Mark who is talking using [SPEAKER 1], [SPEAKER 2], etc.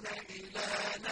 [SPEAKER 1] إِلَىٰ